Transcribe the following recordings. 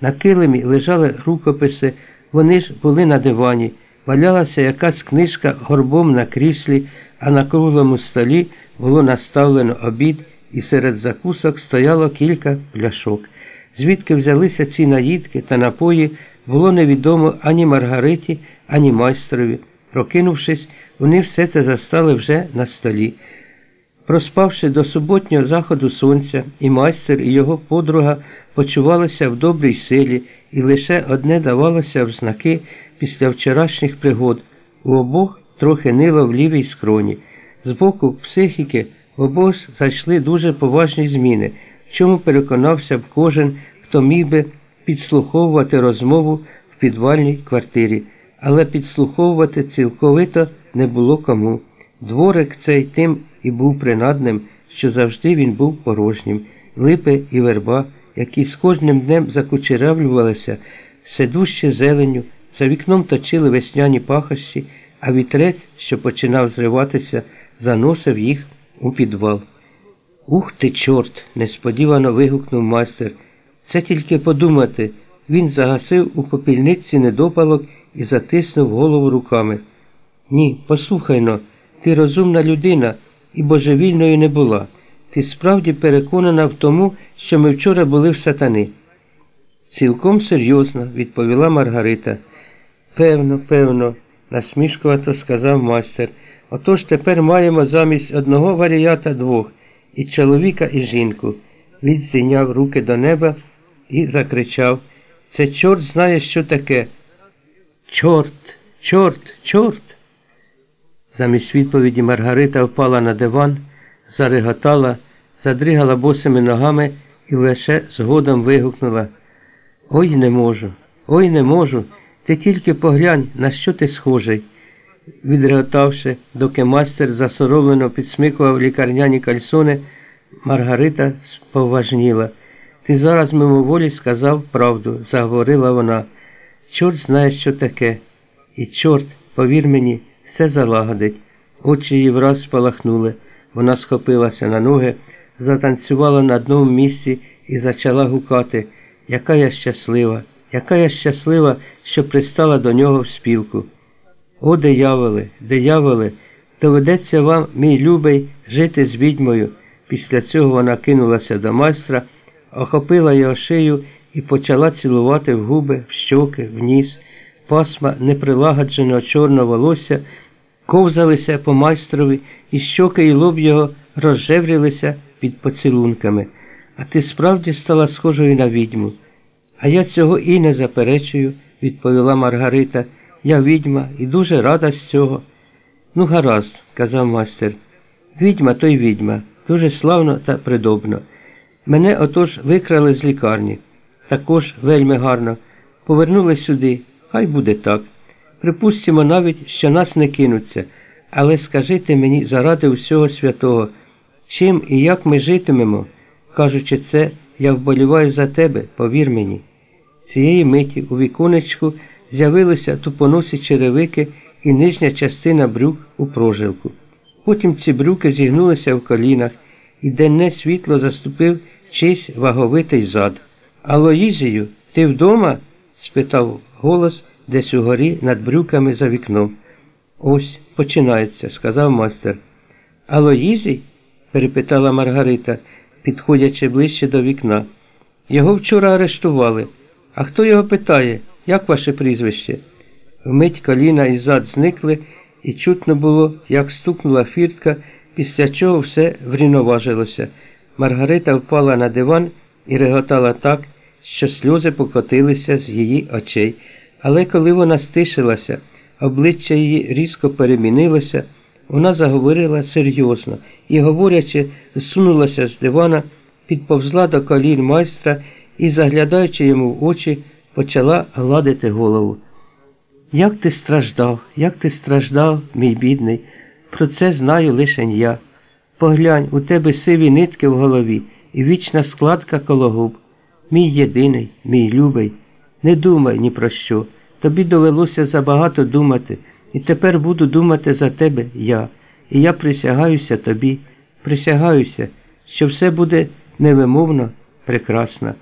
На килимі лежали рукописи, вони ж були на дивані. Валялася якась книжка горбом на кріслі, а на круглому столі було наставлено обід, і серед закусок стояло кілька пляшок. Звідки взялися ці наїдки та напої, було невідомо ані Маргариті, ані майстрові. Прокинувшись, вони все це застали вже на столі. Проспавши до суботнього заходу сонця, і майстер, і його подруга почувалися в добрій силі, і лише одне давалося в знаки після вчорашніх пригод. У обох трохи нило в лівій скроні. З боку психіки в обох зайшли дуже поважні зміни, в чому переконався б кожен, хто міг би підслуховувати розмову в підвальній квартирі, але підслуховувати цілковито не було кому. Дворик цей тим і був принадним, що завжди він був порожнім. Липи і верба, які з кожним днем закучерявлювалися, все дужче зеленю, за вікном точили весняні пахощі, а вітрець, що починав зриватися, заносив їх у підвал. Ух ти, чорт! несподівано вигукнув майстер. Це тільки подумати. Він загасив у попільниці недопалок і затиснув голову руками. Ні, послухай но, ти розумна людина і божевільною не була. Ти справді переконана в тому, що ми вчора були в сатани. Цілком серйозно, відповіла Маргарита. Певно, певно, насмішкувато сказав майстер. Отож тепер маємо замість одного варіата двох і чоловіка, і жінку. Він зійняв руки до неба і закричав Це чорт знає, що таке. Чорт, чорт, чорт. Замість відповіді Маргарита впала на диван, зареготала, задригала босими ногами і лише згодом вигукнула Ой не можу, ой не можу. Ти тільки поглянь, на що ти схожий. Відреготавши, доки майстер засоромлено підсмикував лікарняні кальсони, Маргарита споважніла. Ти зараз мимоволі сказав правду, заговорила вона. Чорт знає, що таке. І чорт, повір мені, все залагодить. Очі її враз спалахнули. Вона схопилася на ноги, затанцювала на одному місці і почала гукати, яка я щаслива, яка я щаслива, що пристала до нього в спілку. О, дияволе, дияволе, доведеться вам, мій любий, жити з відьмою. Після цього вона кинулася до майстра, охопила його шию і почала цілувати в губи, в щоки, в ніс. Пасма неприлагодженого чорного волосся ковзалися по майстрові, і щоки і лоб його розжеврілися під поцілунками. А ти справді стала схожою на відьму. А я цього і не заперечую, відповіла Маргарита. Я відьма і дуже рада з цього. Ну, гаразд, казав майстер. Відьма то й відьма, дуже славно та придобно. Мене отож викрали з лікарні. Також вельми гарно. Повернули сюди, хай буде так. Припустимо навіть, що нас не кинуться, але скажите мені заради всього святого, чим і як ми житимемо. Кажучи це, я вболіваю за тебе, повір мені. Цієї миті у віконечку з'явилися тупоносі черевики і нижня частина брюк у прожилку. Потім ці брюки зігнулися в колінах, і денне світло заступив чийсь ваговитий зад. Алоїзію, ти вдома? спитав голос десь угорі над брюками за вікном. Ось починається, сказав майстер. Алоїзій? перепитала Маргарита, підходячи ближче до вікна. Його вчора арештували. А хто його питає, як ваше прізвище? Вмить коліна і зад зникли, і чутно було, як стукнула фіртка, після чого все врівноважилося. Маргарита впала на диван і реготала так, що сльози покотилися з її очей. Але коли вона стишилася, обличчя її різко перемінилося, вона заговорила серйозно і, говорячи, зсунулася з дивана, підповзла до колін майстра і, заглядаючи йому в очі, почала гладити голову. Як ти страждав, як ти страждав, мій бідний, про це знаю лише я. Поглянь, у тебе сиві нитки в голові і вічна складка коло губ. Мій єдиний, мій любий, не думай ні про що. Тобі довелося забагато думати, і тепер буду думати за тебе я. І я присягаюся тобі, присягаюся, що все буде невимовно прекрасно.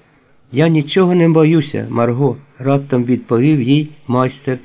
Я нічого не боюся, Марго, раптом відповів їй майстер